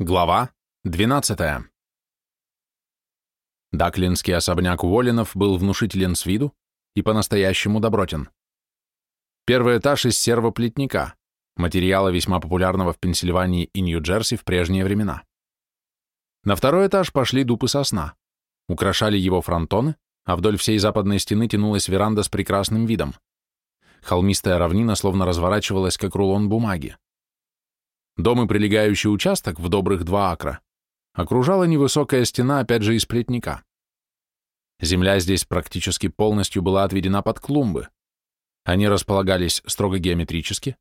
Глава 12. Даклинский особняк Уоллинов был внушителен с виду и по-настоящему добротен. Первый этаж из сервоплетника, материала весьма популярного в Пенсильвании и Нью-Джерси в прежние времена. На второй этаж пошли дуб и сосна, украшали его фронтоны, а вдоль всей западной стены тянулась веранда с прекрасным видом. Холмистая равнина словно разворачивалась, как рулон бумаги. Дом и прилегающий участок в добрых два акра окружала невысокая стена, опять же, из плетника. Земля здесь практически полностью была отведена под клумбы. Они располагались строго геометрически,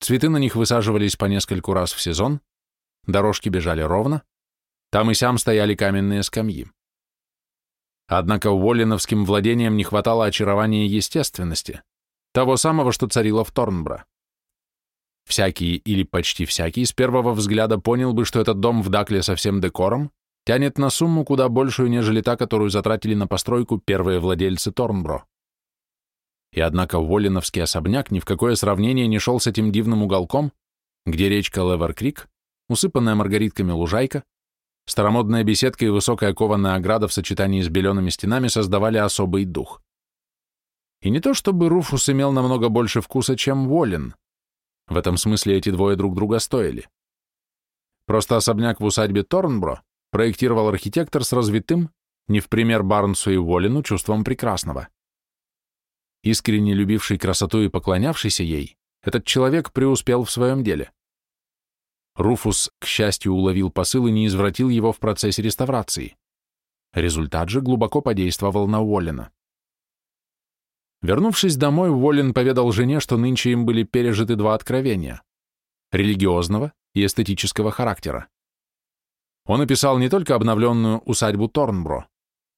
цветы на них высаживались по нескольку раз в сезон, дорожки бежали ровно, там и сям стояли каменные скамьи. Однако Уоллиновским владениям не хватало очарования естественности, того самого, что царило в Торнбро. Всякий или почти всякий с первого взгляда понял бы, что этот дом в Дакле со всем декором тянет на сумму куда большую, нежели та, которую затратили на постройку первые владельцы Торнбро. И однако Воллиновский особняк ни в какое сравнение не шел с этим дивным уголком, где речка Левер-Крик, усыпанная маргаритками лужайка, старомодная беседка и высокая кованая ограда в сочетании с белеными стенами создавали особый дух. И не то чтобы Руфус имел намного больше вкуса, чем Воллин, в этом смысле эти двое друг друга стоили. Просто особняк в усадьбе Торнбро проектировал архитектор с развитым, не в пример Барнсу и Волину, чувством прекрасного. Искренне любивший красоту и поклонявшийся ей, этот человек преуспел в своем деле. Руфус, к счастью, уловил посыл и не извратил его в процессе реставрации. Результат же глубоко подействовал на Уоллена. Вернувшись домой, Уоллен поведал жене, что нынче им были пережиты два откровения – религиозного и эстетического характера. Он описал не только обновленную усадьбу Торнбро,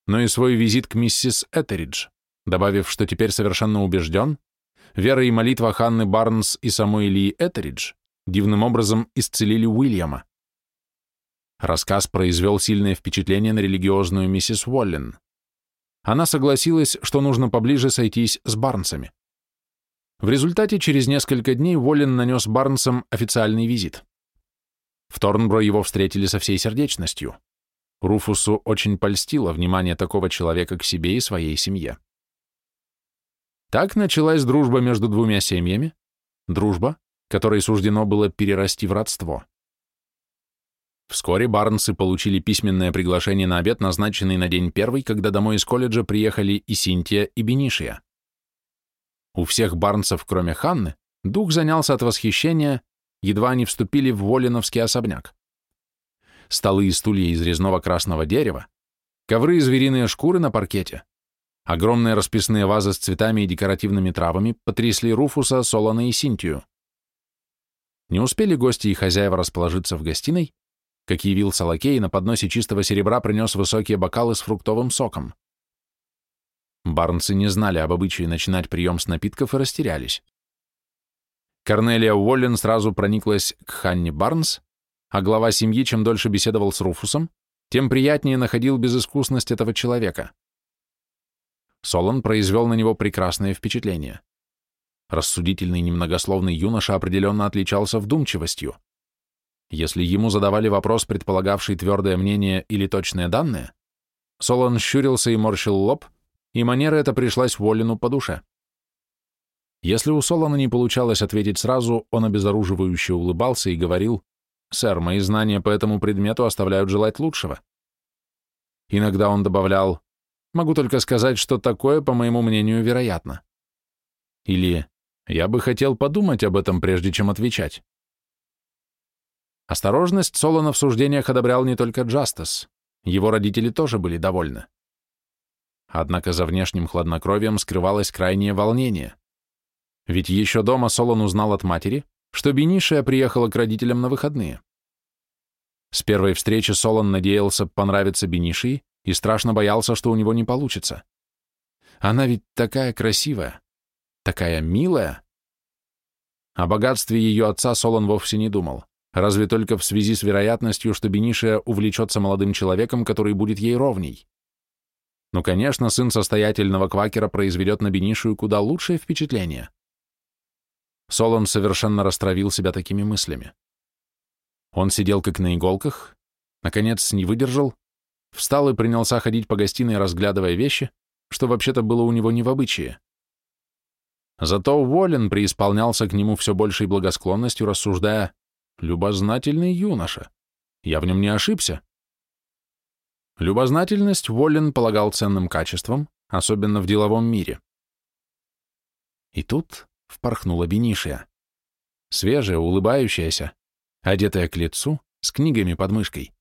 но и свой визит к миссис Этеридж, добавив, что теперь совершенно убежден, вера и молитва Ханны Барнс и самой Ильи Этеридж дивным образом исцелили Уильяма. Рассказ произвел сильное впечатление на религиозную миссис Уоллен она согласилась, что нужно поближе сойтись с Барнсами. В результате через несколько дней Воллен нанес Барнсам официальный визит. В Торнбро его встретили со всей сердечностью. Руфусу очень польстило внимание такого человека к себе и своей семье. Так началась дружба между двумя семьями, дружба, которой суждено было перерасти в родство. Вскоре Барнсы получили письменное приглашение на обед, назначенный на день первый, когда домой из колледжа приехали и Синтия, и Бенишия. У всех Барнсов, кроме Ханны, дух занялся от восхищения, едва они вступили в Волиновский особняк. Столы и стулья из резного красного дерева, ковры и звериные шкуры на паркете, огромные расписные вазы с цветами и декоративными травами потрясли Руфуса, Солона и Синтию. Не успели гости и хозяева расположиться в гостиной, как явился лакей, на подносе чистого серебра принес высокие бокалы с фруктовым соком. Барнсы не знали об обычае начинать прием с напитков и растерялись. Корнелия Уоллен сразу прониклась к Ханне Барнс, а глава семьи чем дольше беседовал с Руфусом, тем приятнее находил безыскусность этого человека. Солон произвел на него прекрасное впечатление. Рассудительный немногословный юноша определенно отличался вдумчивостью. Если ему задавали вопрос, предполагавший твердое мнение или точные данные, Солон щурился и морщил лоб, и манера эта пришлась Волину по душе. Если у Солона не получалось ответить сразу, он обезоруживающе улыбался и говорил, «Сэр, мои знания по этому предмету оставляют желать лучшего». Иногда он добавлял, «Могу только сказать, что такое, по моему мнению, вероятно». Или «Я бы хотел подумать об этом, прежде чем отвечать». Осторожность Солона в суждениях одобрял не только Джастас, его родители тоже были довольны. Однако за внешним хладнокровием скрывалось крайнее волнение. Ведь еще дома Солон узнал от матери, что Бенишия приехала к родителям на выходные. С первой встречи Солон надеялся понравиться Бенишии и страшно боялся, что у него не получится. Она ведь такая красивая, такая милая. О богатстве ее отца Солон вовсе не думал разве только в связи с вероятностью, что Бенишия увлечется молодым человеком, который будет ей ровней. Но, конечно, сын состоятельного квакера произведет на Бенишию куда лучшее впечатление. Солон совершенно растравил себя такими мыслями. Он сидел как на иголках, наконец не выдержал, встал и принялся ходить по гостиной, разглядывая вещи, что вообще-то было у него не в обычае. Зато Уоллен преисполнялся к нему все большей благосклонностью, рассуждая «любознательный юноша, я в нем не ошибся». Любознательность Уоллен полагал ценным качеством, особенно в деловом мире. И тут впорхнула Бенишия. Свежая, улыбающаяся, одетая к лицу, с книгами под мышкой.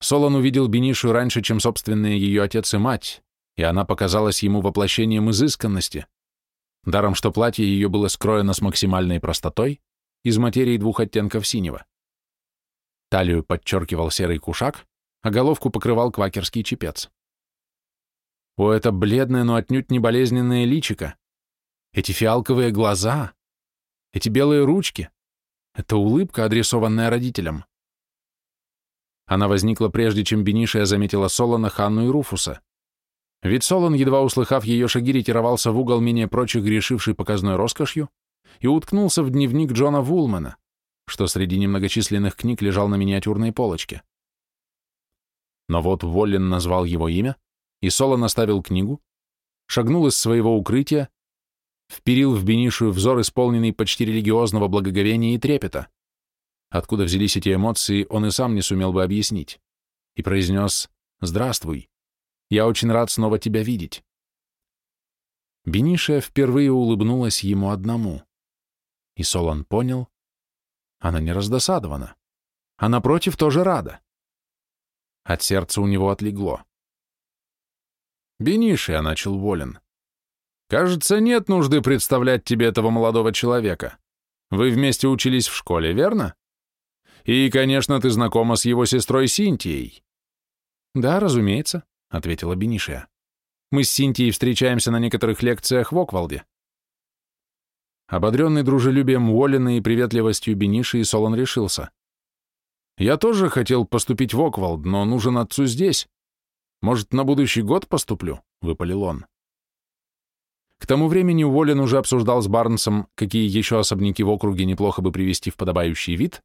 Солон увидел Бенишию раньше, чем собственные ее отец и мать, и она показалась ему воплощением изысканности, даром что платье ее было скроено с максимальной простотой из материи двух оттенков синего. Талию подчеркивал серый кушак, а головку покрывал квакерский чепец. О, это бледное, но отнюдь не болезненное личико, эти фиалковые глаза, эти белые ручки, это улыбка, адресованная родителям. Она возникла прежде, чем Бенишия заметила Солона, Ханну и Руфуса. Ведь Солон, едва услыхав ее шаги, ретировался в угол менее прочих, грешивший показной роскошью, и уткнулся в дневник Джона Вулмана, что среди немногочисленных книг лежал на миниатюрной полочке. Но вот Воллин назвал его имя, и Солон оставил книгу, шагнул из своего укрытия вперил в Бенишию взор, исполненный почти религиозного благоговения и трепета. Откуда взялись эти эмоции, он и сам не сумел бы объяснить. И произнес «Здравствуй, я очень рад снова тебя видеть». Бенишия впервые улыбнулась ему одному. И Солон понял, она не раздосадована, а напротив тоже рада. От сердца у него отлегло. «Бенишия», — начал Волин, Кажется, нет нужды представлять тебе этого молодого человека. Вы вместе учились в школе, верно? И, конечно, ты знакома с его сестрой Синтией. Да, разумеется, ответила Бенишия. Мы с Синтией встречаемся на некоторых лекциях в Оквалде. Ободренный дружелюбием Уоллина и приветливостью Бениши, Солон решился. «Я тоже хотел поступить в Оквалд, но нужен отцу здесь. Может, на будущий год поступлю?» — выпалил он. К тому времени Уоллен уже обсуждал с Барнсом, какие еще особняки в округе неплохо бы привести в подобающий вид,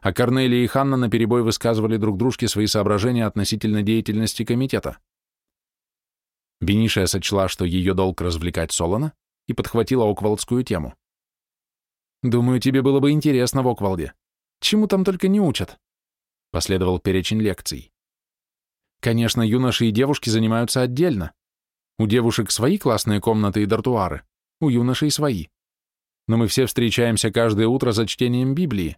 а Корнелия и Ханна наперебой высказывали друг дружке свои соображения относительно деятельности комитета. Бенишия сочла, что ее долг развлекать Солона, и подхватила оквалдскую тему. «Думаю, тебе было бы интересно в Оквалде. Чему там только не учат?» Последовал перечень лекций. Конечно, юноши и девушки занимаются отдельно, у девушек свои классные комнаты и дартуары, у юношей свои. Но мы все встречаемся каждое утро за чтением Библии.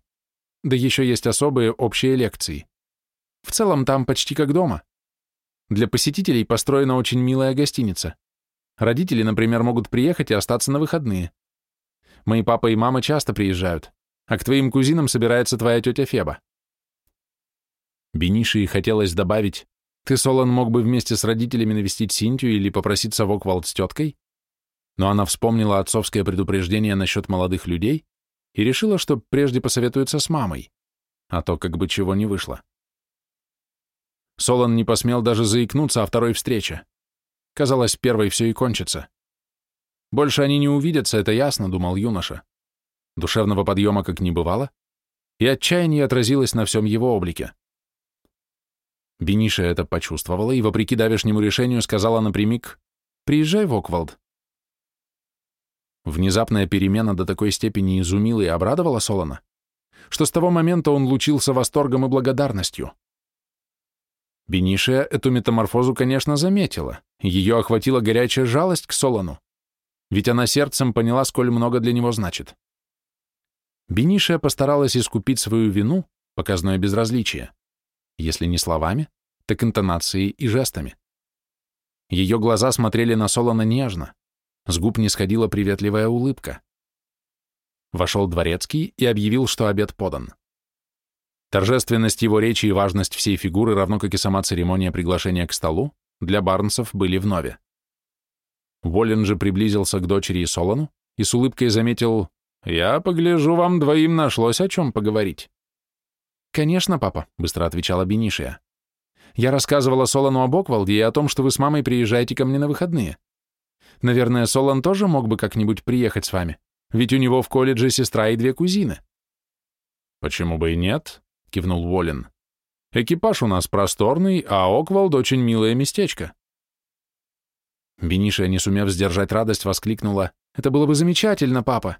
Да еще есть особые общие лекции. В целом там почти как дома. Для посетителей построена очень милая гостиница. Родители, например, могут приехать и остаться на выходные. Мои папа и мама часто приезжают, а к твоим кузинам собирается твоя тетя Феба. Бениши хотелось добавить, ты, Солон, мог бы вместе с родителями навестить Синтию или попроситься в Оквалд с теткой? Но она вспомнила отцовское предупреждение насчет молодых людей и решила, что прежде посоветуется с мамой, а то как бы чего не вышло. Солон не посмел даже заикнуться о второй встрече. Казалось, первой все и кончится. Больше они не увидятся, это ясно, думал юноша. Душевного подъема как не бывало, и отчаяние отразилось на всем его облике. Бениша это почувствовала и, вопреки давешнему решению, сказала напрямик «Приезжай в Оквалд». Внезапная перемена до такой степени изумила и обрадовала Солона, что с того момента он лучился восторгом и благодарностью. Бенишия эту метаморфозу, конечно, заметила, ее охватила горячая жалость к Солону, ведь она сердцем поняла, сколь много для него значит. Бенишия постаралась искупить свою вину, показное безразличие если не словами, так интонацией и жестами. Ее глаза смотрели на Солона нежно, с губ не сходила приветливая улыбка. Вошел дворецкий и объявил, что обед подан. Торжественность его речи и важность всей фигуры, равно как и сама церемония приглашения к столу, для Барнсов были вновь. Воллен же приблизился к дочери и Солону и с улыбкой заметил «Я погляжу, вам двоим нашлось о чем поговорить». «Конечно, папа», — быстро отвечала Бенишия. «Я рассказывала Солону об Оквалде и о том, что вы с мамой приезжаете ко мне на выходные. Наверное, Солон тоже мог бы как-нибудь приехать с вами, ведь у него в колледже сестра и две кузины». «Почему бы и нет?» — кивнул Волин. «Экипаж у нас просторный, а Оквалд очень милое местечко». Бениша, не сумев сдержать радость, воскликнула. «Это было бы замечательно, папа!»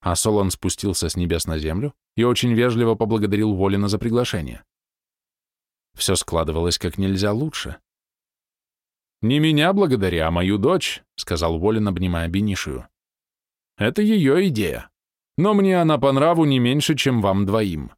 А Солон спустился с небес на землю и очень вежливо поблагодарил Волина за приглашение. Все складывалось как нельзя лучше. «Не меня благодаря, а мою дочь», — сказал Волин, обнимая Бенишию. «Это ее идея, но мне она по нраву не меньше, чем вам двоим».